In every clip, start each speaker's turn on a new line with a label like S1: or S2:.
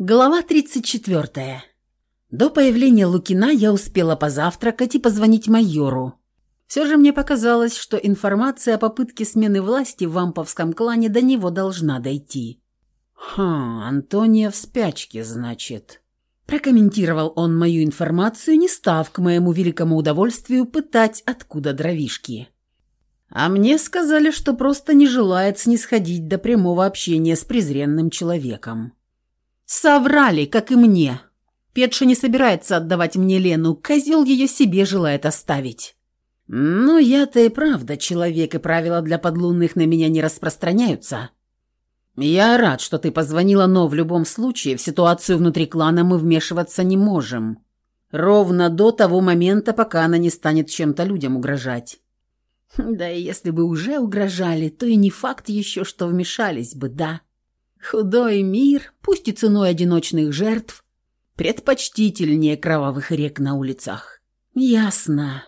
S1: Глава 34. До появления Лукина я успела позавтракать и позвонить майору. Все же мне показалось, что информация о попытке смены власти в вамповском клане до него должна дойти. «Ха, Антония в спячке, значит». Прокомментировал он мою информацию, не став к моему великому удовольствию пытать, откуда дровишки. А мне сказали, что просто не желает снисходить до прямого общения с презренным человеком. Соврали, как и мне. Петша не собирается отдавать мне Лену, козел ее себе желает оставить. Ну, я-то и правда человек, и правила для подлунных на меня не распространяются. Я рад, что ты позвонила, но в любом случае в ситуацию внутри клана мы вмешиваться не можем. Ровно до того момента, пока она не станет чем-то людям угрожать. Да и если бы уже угрожали, то и не факт еще, что вмешались бы, да. Худой мир, пусть и ценой одиночных жертв, предпочтительнее кровавых рек на улицах. Ясно.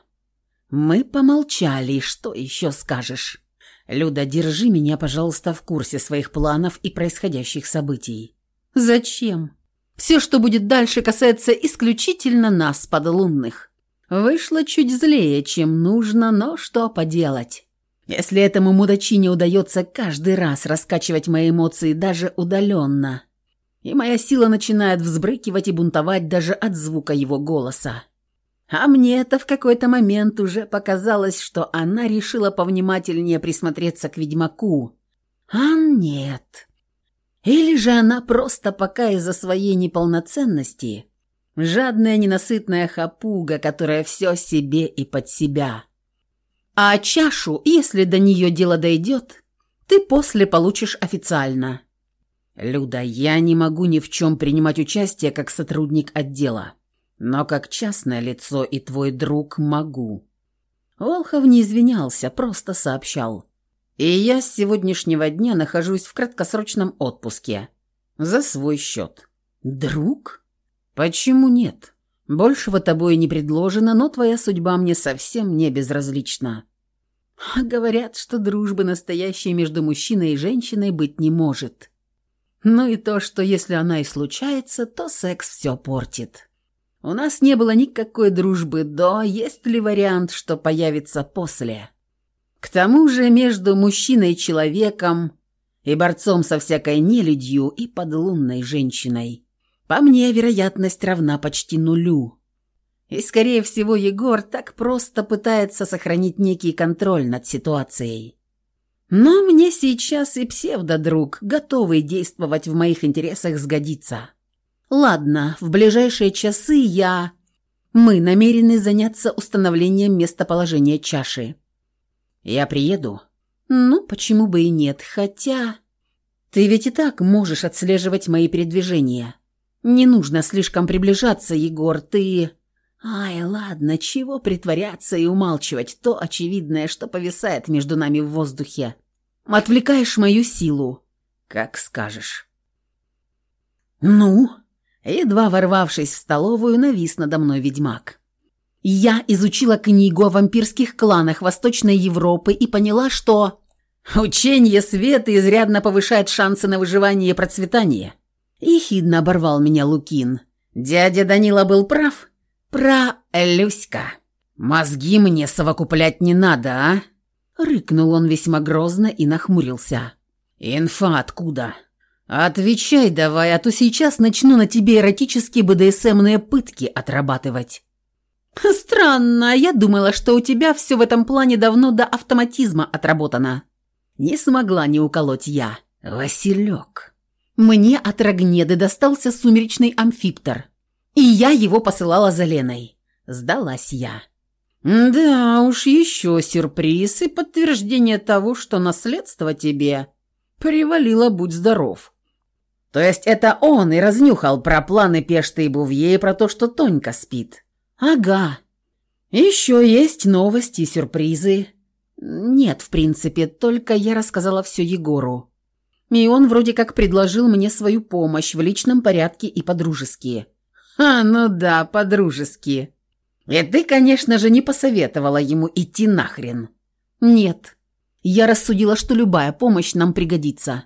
S1: Мы помолчали, что еще скажешь? Люда, держи меня, пожалуйста, в курсе своих планов и происходящих событий. Зачем? Все, что будет дальше, касается исключительно нас, подлунных. Вышло чуть злее, чем нужно, но что поделать. Если этому мудачине удается каждый раз раскачивать мои эмоции даже удаленно, и моя сила начинает взбрыкивать и бунтовать даже от звука его голоса. А мне это в какой-то момент уже показалось, что она решила повнимательнее присмотреться к ведьмаку. А нет. Или же она просто пока из-за своей неполноценности жадная ненасытная хапуга, которая все себе и под себя – а чашу, если до нее дело дойдет, ты после получишь официально. Люда, я не могу ни в чем принимать участие как сотрудник отдела, но как частное лицо и твой друг могу. Волхов не извинялся, просто сообщал. И я с сегодняшнего дня нахожусь в краткосрочном отпуске. За свой счет. Друг? Почему нет? Большего тобой не предложено, но твоя судьба мне совсем не безразлична. Говорят, что дружбы настоящей между мужчиной и женщиной быть не может. Ну и то, что если она и случается, то секс все портит. У нас не было никакой дружбы до, есть ли вариант, что появится после. К тому же между мужчиной и человеком и борцом со всякой нелюдью и подлунной женщиной, по мне, вероятность равна почти нулю. И, скорее всего, Егор так просто пытается сохранить некий контроль над ситуацией. Но мне сейчас и псевдодруг, готовый действовать в моих интересах, сгодится. Ладно, в ближайшие часы я... Мы намерены заняться установлением местоположения чаши. Я приеду? Ну, почему бы и нет, хотя... Ты ведь и так можешь отслеживать мои передвижения. Не нужно слишком приближаться, Егор, ты... Ай, ладно, чего притворяться и умалчивать то очевидное, что повисает между нами в воздухе. Отвлекаешь мою силу. Как скажешь. Ну, едва ворвавшись в столовую, навис надо мной ведьмак. Я изучила книгу о вампирских кланах Восточной Европы и поняла, что учение света изрядно повышает шансы на выживание и процветание. Ехидно оборвал меня Лукин. Дядя Данила был прав. «Про Люська. Мозги мне совокуплять не надо, а?» Рыкнул он весьма грозно и нахмурился. «Инфа откуда?» «Отвечай давай, а то сейчас начну на тебе эротические БДСМные пытки отрабатывать». «Странно, я думала, что у тебя все в этом плане давно до автоматизма отработано». Не смогла не уколоть я. «Василек». Мне от Рогнеды достался сумеречный амфиптор. И я его посылала за Леной. Сдалась я. «Да уж, еще сюрприз и подтверждение того, что наследство тебе привалило, будь здоров». «То есть это он и разнюхал про планы Пешты и Бувье и про то, что Тонька спит?» «Ага. Еще есть новости и сюрпризы». «Нет, в принципе, только я рассказала все Егору. И он вроде как предложил мне свою помощь в личном порядке и по-дружески». «А, ну да, по-дружески. И ты, конечно же, не посоветовала ему идти нахрен». «Нет. Я рассудила, что любая помощь нам пригодится».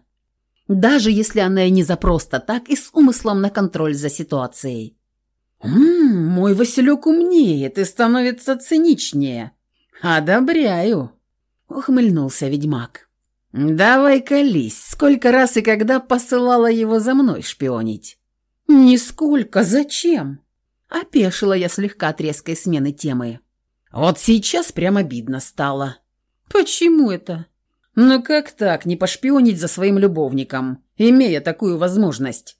S1: Даже если она и не за просто так, и с умыслом на контроль за ситуацией. «Ммм, мой Василек умнеет и становится циничнее. Одобряю», — ухмыльнулся ведьмак. «Давай колись, сколько раз и когда посылала его за мной шпионить?» «Нисколько, зачем?» Опешила я слегка от резкой смены темы. «Вот сейчас прям обидно стало». «Почему это?» «Ну как так, не пошпионить за своим любовником, имея такую возможность?»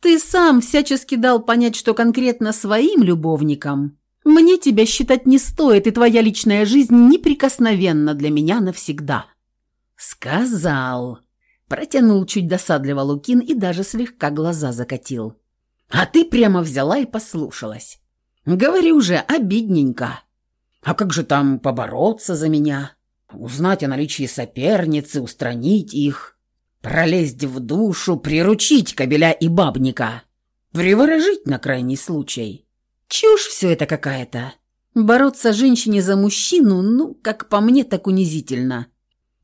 S1: «Ты сам всячески дал понять, что конкретно своим любовником мне тебя считать не стоит, и твоя личная жизнь неприкосновенна для меня навсегда». «Сказал», – протянул чуть досадливо Лукин и даже слегка глаза закатил. «А ты прямо взяла и послушалась. Говори уже, обидненько. А как же там побороться за меня?» Узнать о наличии соперницы, устранить их, пролезть в душу, приручить кобеля и бабника, приворожить на крайний случай. Чушь все это какая-то. Бороться женщине за мужчину, ну, как по мне, так унизительно.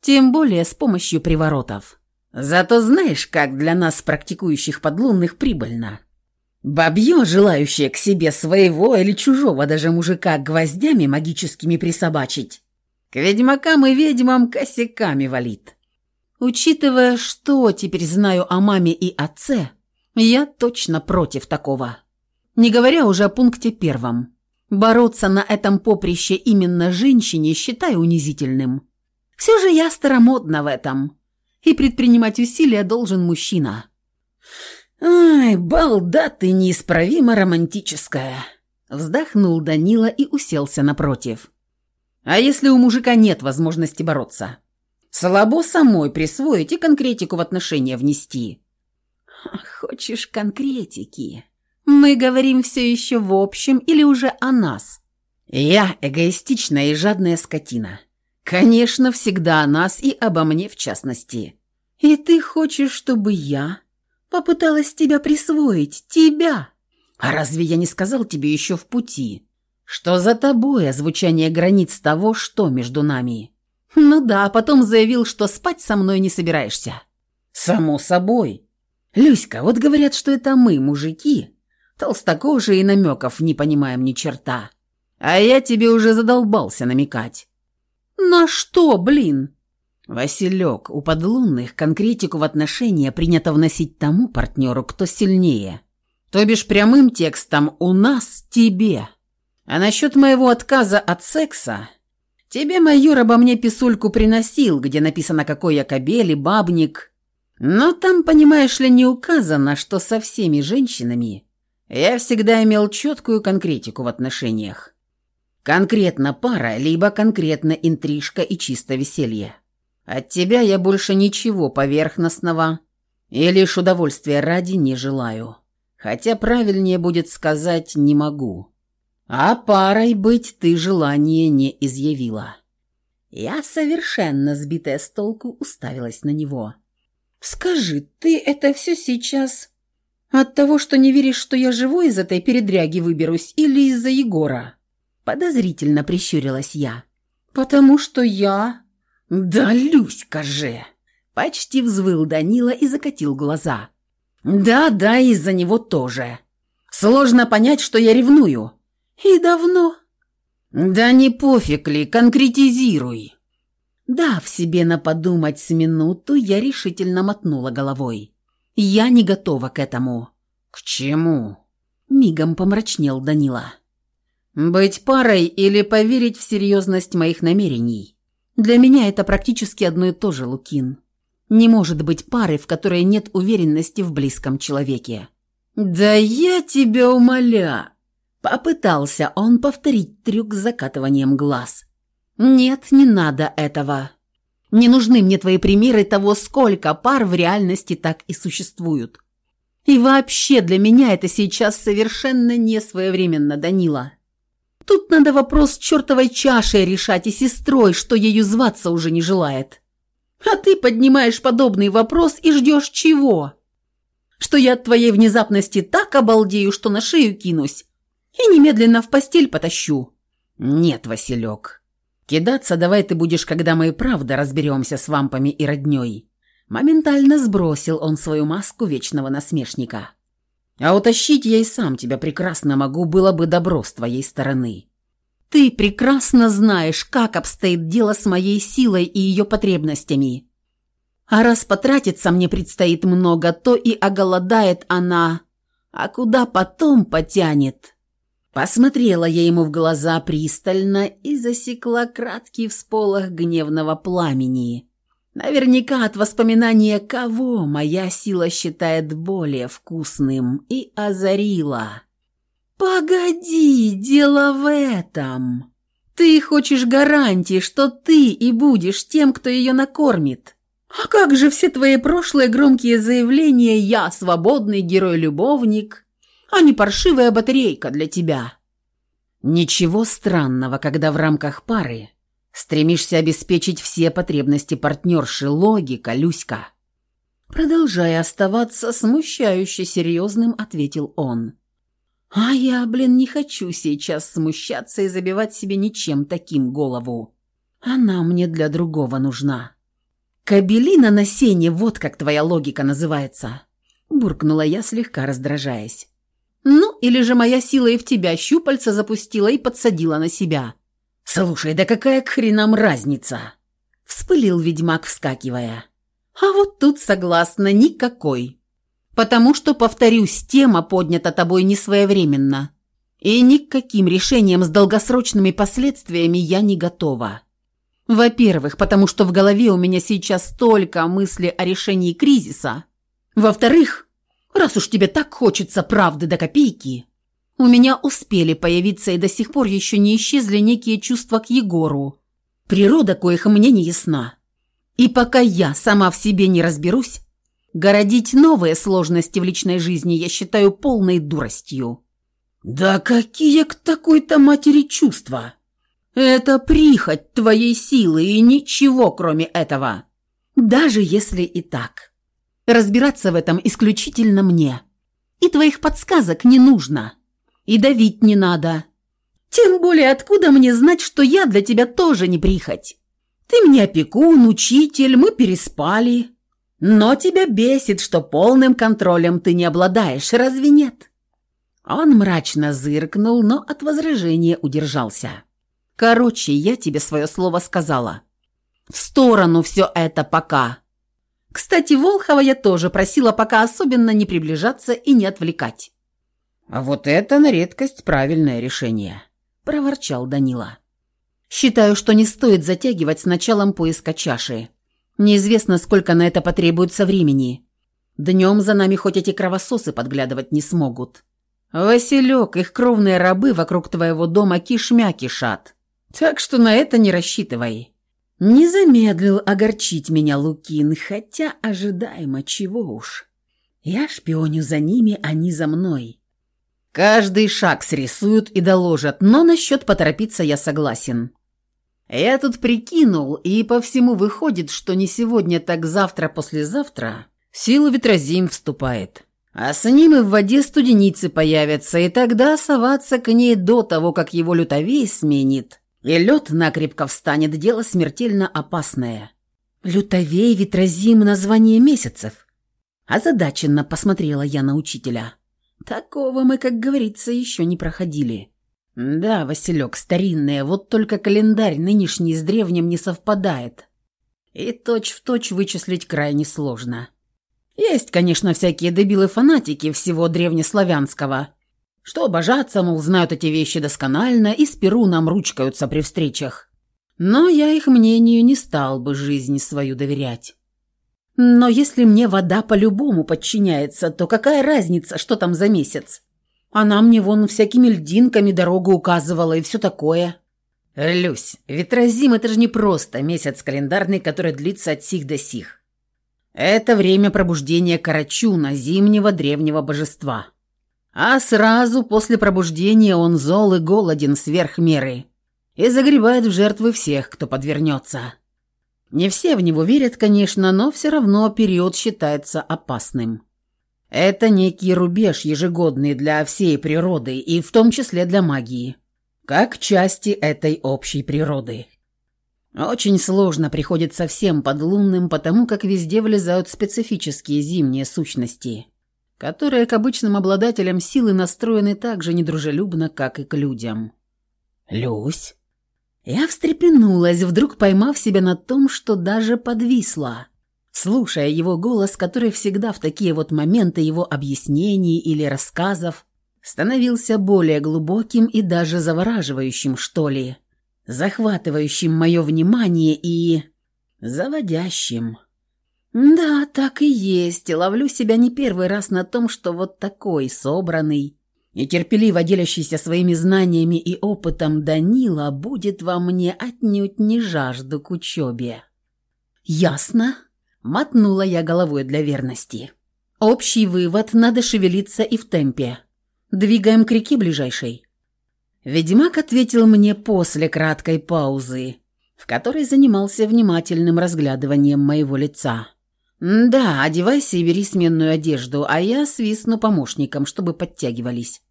S1: Тем более с помощью приворотов. Зато знаешь, как для нас, практикующих подлунных, прибыльно. Бабье, желающее к себе своего или чужого даже мужика гвоздями магическими присобачить, к ведьмакам и ведьмам косяками валит. Учитывая, что теперь знаю о маме и отце, я точно против такого. Не говоря уже о пункте первом. Бороться на этом поприще именно женщине считаю унизительным. Все же я старомодна в этом. И предпринимать усилия должен мужчина. «Ай, балда ты неисправимо романтическая!» Вздохнул Данила и уселся напротив. А если у мужика нет возможности бороться? Слабо самой присвоить и конкретику в отношения внести. Хочешь конкретики? Мы говорим все еще в общем или уже о нас? Я эгоистичная и жадная скотина. Конечно, всегда о нас и обо мне в частности. И ты хочешь, чтобы я попыталась тебя присвоить, тебя? А разве я не сказал тебе еще в пути, что за тобой озвучание границ того, что между нами. Ну да, потом заявил, что спать со мной не собираешься. Само собой. Люська, вот говорят, что это мы, мужики, толстокожие и намеков не понимаем ни черта. А я тебе уже задолбался намекать. На что, блин? Василек, у подлунных конкретику в отношения принято вносить тому партнеру, кто сильнее. То бишь прямым текстом «у нас тебе». А насчет моего отказа от секса... Тебе майор обо мне писульку приносил, где написано, какой я кобель и бабник. Но там, понимаешь ли, не указано, что со всеми женщинами я всегда имел четкую конкретику в отношениях. Конкретно пара, либо конкретно интрижка и чисто веселье. От тебя я больше ничего поверхностного и лишь удовольствия ради не желаю. Хотя правильнее будет сказать «не могу». А парой быть ты желание не изъявила. Я, совершенно сбитая с толку, уставилась на него. «Скажи, ты это все сейчас от того, что не веришь, что я живой из этой передряги выберусь, или из-за Егора?» Подозрительно прищурилась я. «Потому что я...» «Да, Люська же!» Почти взвыл Данила и закатил глаза. «Да, да, из-за него тоже. Сложно понять, что я ревную. «И давно?» «Да не пофиг ли, конкретизируй!» Дав себе на подумать с минуту, я решительно мотнула головой. «Я не готова к этому». «К чему?» Мигом помрачнел Данила. «Быть парой или поверить в серьезность моих намерений? Для меня это практически одно и то же, Лукин. Не может быть пары, в которой нет уверенности в близком человеке». «Да я тебя умоляю!» Попытался он повторить трюк с закатыванием глаз. «Нет, не надо этого. Не нужны мне твои примеры того, сколько пар в реальности так и существуют. И вообще для меня это сейчас совершенно не своевременно, Данила. Тут надо вопрос чертовой чашей решать и сестрой, что ею зваться уже не желает. А ты поднимаешь подобный вопрос и ждешь чего? Что я от твоей внезапности так обалдею, что на шею кинусь, и немедленно в постель потащу». «Нет, Василек. Кидаться давай ты будешь, когда мы и правда разберемся с вампами и родней. Моментально сбросил он свою маску вечного насмешника. «А утащить я и сам тебя прекрасно могу, было бы добро с твоей стороны. Ты прекрасно знаешь, как обстоит дело с моей силой и ее потребностями. А раз потратиться мне предстоит много, то и оголодает она, а куда потом потянет?» Посмотрела я ему в глаза пристально и засекла краткий всполох гневного пламени. Наверняка от воспоминания кого моя сила считает более вкусным и озарила. «Погоди, дело в этом. Ты хочешь гарантии, что ты и будешь тем, кто ее накормит. А как же все твои прошлые громкие заявления «я свободный герой-любовник», а не паршивая батарейка для тебя?» Ничего странного, когда в рамках пары Стремишься обеспечить все потребности партнерши, логика, Люська. Продолжая оставаться смущающе серьезным, ответил он. А я, блин, не хочу сейчас смущаться и забивать себе ничем таким голову. Она мне для другого нужна. Кабелина на сене, вот как твоя логика называется. Буркнула я, слегка раздражаясь. Ну, или же моя сила и в тебя щупальца запустила и подсадила на себя. «Слушай, да какая к хренам разница?» — вспылил ведьмак, вскакивая. «А вот тут согласна, никакой. Потому что, повторюсь, тема поднята тобой не своевременно. И никаким решением с долгосрочными последствиями я не готова. Во-первых, потому что в голове у меня сейчас столько мыслей о решении кризиса. Во-вторых, раз уж тебе так хочется правды до копейки, у меня успели появиться и до сих пор еще не исчезли некие чувства к Егору, природа коих мне не ясна. И пока я сама в себе не разберусь, городить новые сложности в личной жизни я считаю полной дуростью. «Да какие к такой-то матери чувства? Это прихоть твоей силы и ничего кроме этого. Даже если и так. Разбираться в этом исключительно мне. И твоих подсказок не нужно». И давить не надо. Тем более, откуда мне знать, что я для тебя тоже не прихоть? Ты мне опекун, учитель, мы переспали. Но тебя бесит, что полным контролем ты не обладаешь, разве нет?» Он мрачно зыркнул, но от возражения удержался. «Короче, я тебе свое слово сказала. В сторону все это пока. Кстати, Волхова я тоже просила пока особенно не приближаться и не отвлекать.
S2: «А вот это на редкость правильное решение», –
S1: проворчал Данила. «Считаю, что не стоит затягивать с началом поиска чаши. Неизвестно, сколько на это потребуется времени. Днем за нами хоть эти кровососы подглядывать не смогут. Василек, их кровные рабы вокруг твоего дома кишмя кишат. Так что на это не рассчитывай». Не замедлил огорчить меня Лукин, хотя ожидаемо чего уж. Я шпионю за ними, а не за мной. Каждый шаг срисуют и доложат, но насчет поторопиться я согласен. Я тут прикинул, и по всему выходит, что не сегодня, так завтра-послезавтра силу ветрозим вступает. А с ним и в воде студеницы появятся, и тогда соваться к ней до того, как его лютовей сменит. И лед накрепко встанет, дело смертельно опасное. Лютовей, ветрозим, название месяцев. Озадаченно посмотрела я на учителя. Такого мы, как говорится, еще не проходили. Да, Василек, старинные, вот только календарь нынешний с древним не совпадает. И точь-в-точь точь вычислить крайне сложно. Есть, конечно, всякие дебилы-фанатики всего древнеславянского, что обожаться, мол, знают эти вещи досконально и с Перуном ручкаются при встречах. Но я их мнению не стал бы жизнь свою доверять. Но если мне вода по-любому подчиняется, то какая разница, что там за месяц? Она мне вон всякими льдинками дорогу указывала и все такое. Люсь, ветрозим – это же не просто месяц календарный, который длится от сих до сих. Это время пробуждения Карачуна, зимнего древнего божества. А сразу после пробуждения он зол и голоден сверх меры и загребает в жертвы всех, кто подвернется. Не все в него верят, конечно, но все равно период считается опасным. Это некий рубеж ежегодный для всей природы и в том числе для магии, как части этой общей природы. Очень сложно приходит совсем под лунным, потому как везде влезают специфические зимние сущности, которые к обычным обладателям силы настроены так же недружелюбно, как и к людям. «Люсь?» Я встрепенулась, вдруг поймав себя на том, что даже подвисла, слушая его голос, который всегда в такие вот моменты его объяснений или рассказов становился более глубоким и даже завораживающим, что ли захватывающим мое внимание и... заводящим. Да, так и есть. Ловлю себя не первый раз на том, что вот такой собранный и терпеливо делящийся своими знаниями и опытом Данила будет во мне отнюдь не жажду к учебе. «Ясно», — мотнула я головой для верности. «Общий вывод — надо шевелиться и в темпе. Двигаем к реке ближайшей». Ведьмак ответил мне после краткой паузы, в которой занимался внимательным разглядыванием моего лица. «Да, одевайся и бери сменную одежду, а я свистну помощникам, чтобы подтягивались».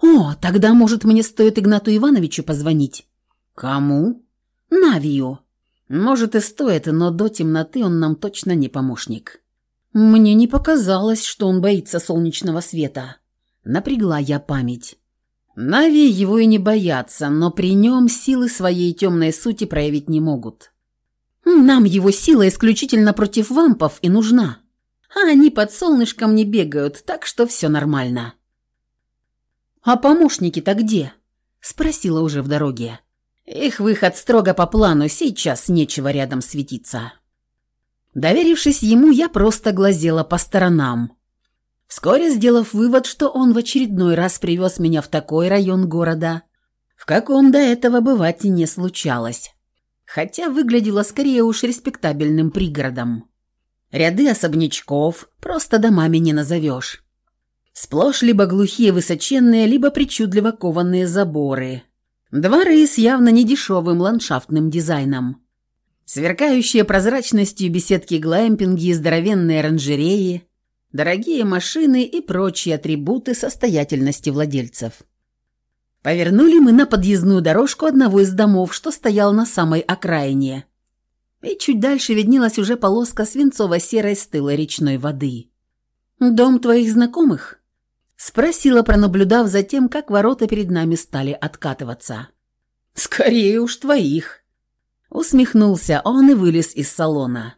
S1: «О, тогда, может, мне стоит Игнату Ивановичу позвонить?» «Кому?» «Навию». «Может, и стоит, но до темноты он нам точно не помощник». Мне не показалось, что он боится солнечного света. Напрягла я память. Нави его и не боятся, но при нем силы своей темной сути проявить не могут. Нам его сила исключительно против вампов и нужна. А они под солнышком не бегают, так что все нормально. «А помощники-то где?» – спросила уже в дороге. Их выход строго по плану, сейчас нечего рядом светиться. Доверившись ему, я просто глазела по сторонам – Вскоре сделав вывод, что он в очередной раз привез меня в такой район города, в каком до этого бывать и не случалось. Хотя выглядело скорее уж респектабельным пригородом. Ряды особнячков просто домами не назовешь. Сплошь либо глухие высоченные, либо причудливо кованные заборы. Дворы с явно недешевым ландшафтным дизайном. Сверкающие прозрачностью беседки-глэмпинги здоровенные оранжереи – дорогие машины и прочие атрибуты состоятельности владельцев. Повернули мы на подъездную дорожку одного из домов, что стоял на самой окраине. И чуть дальше виднелась уже полоска свинцово-серой стылой речной воды. «Дом твоих знакомых?» Спросила, пронаблюдав за тем, как ворота перед нами стали откатываться. «Скорее уж твоих!» Усмехнулся он и вылез из салона.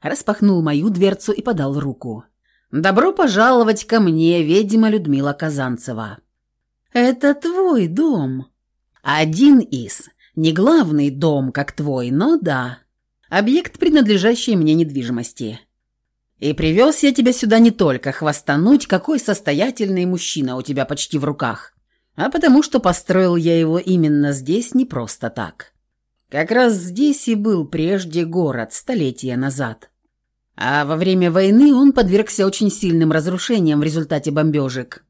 S1: Распахнул мою дверцу и подал руку. «Добро пожаловать ко мне, ведьма Людмила Казанцева». «Это твой дом». «Один из. Не главный дом, как твой, но да. Объект, принадлежащий мне недвижимости. И привез я тебя сюда не только хвастануть, какой состоятельный мужчина у тебя почти в руках, а потому что построил я его именно здесь не просто так. Как раз здесь и был прежде город столетия назад». А во время войны он подвергся очень сильным разрушениям в результате бомбежек.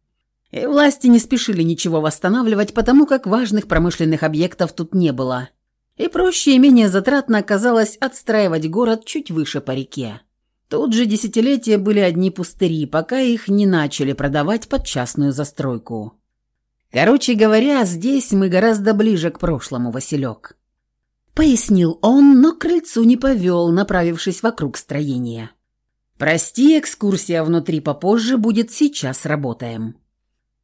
S1: И власти не спешили ничего восстанавливать, потому как важных промышленных объектов тут не было. И проще и менее затратно оказалось отстраивать город чуть выше по реке. Тут же десятилетия были одни пустыри, пока их не начали продавать под частную застройку. Короче говоря, здесь мы гораздо ближе к прошлому, Василек. Пояснил он, но крыльцу не повел, направившись вокруг строения. «Прости, экскурсия внутри попозже будет, сейчас работаем».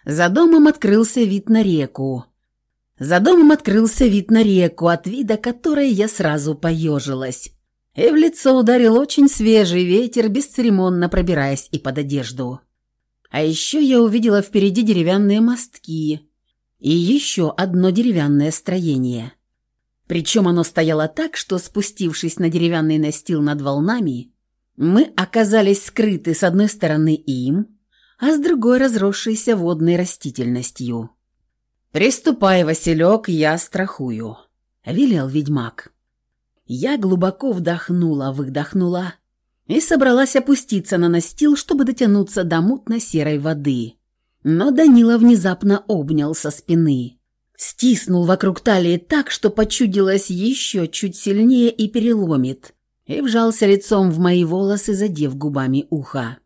S1: За домом открылся вид на реку. За домом открылся вид на реку, от вида которой я сразу поежилась. И в лицо ударил очень свежий ветер, бесцеремонно пробираясь и под одежду. А еще я увидела впереди деревянные мостки и еще одно деревянное строение – причем оно стояло так, что, спустившись на деревянный настил над волнами, мы оказались скрыты с одной стороны им, а с другой разросшейся водной растительностью. «Приступай, Василек, я страхую», — велел ведьмак. Я глубоко вдохнула, выдохнула и собралась опуститься на настил, чтобы дотянуться до мутно-серой воды. Но Данила внезапно обнял со спины. Стиснул вокруг талии так, что почудилось еще чуть сильнее и переломит, и вжался лицом в мои волосы, задев губами ухо.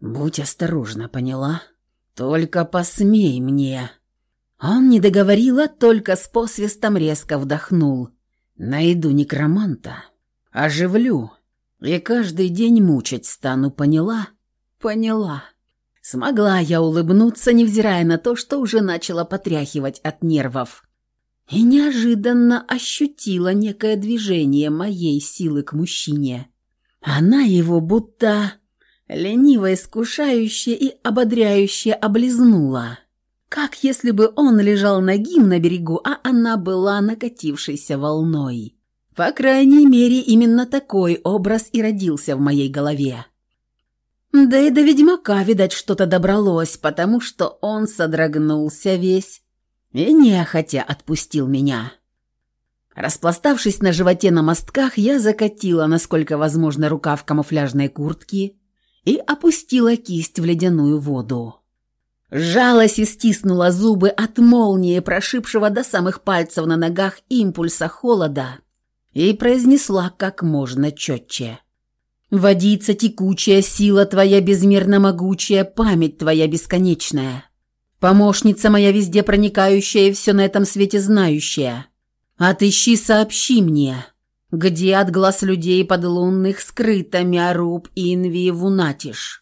S1: «Будь осторожна, поняла? Только посмей мне!» Он не договорил, а только с посвистом резко вдохнул. Найду некроманта, оживлю и каждый день мучить стану, поняла? Поняла. Смогла я улыбнуться, невзирая на то, что уже начала потряхивать от нервов. И неожиданно ощутила некое движение моей силы к мужчине. Она его будто лениво искушающе и ободряюще облизнула. Как если бы он лежал нагим на берегу, а она была накатившейся волной. По крайней мере, именно такой образ и родился в моей голове. Да и до ведьмака, видать, что-то добралось, потому что он содрогнулся весь и нехотя отпустил меня. Распластавшись на животе на мостках, я закатила, насколько возможно, рукав камуфляжной куртки и опустила кисть в ледяную воду. Жалась и стиснула зубы от молнии, прошибшего до самых пальцев на ногах импульса холода, и произнесла как можно четче. «Водица текучая, сила твоя безмерно могучая, память твоя бесконечная. Помощница моя везде проникающая и все на этом свете знающая. Отыщи, сообщи мне, где от глаз людей подлунных скрыта Мяруб Инви Вунатиш».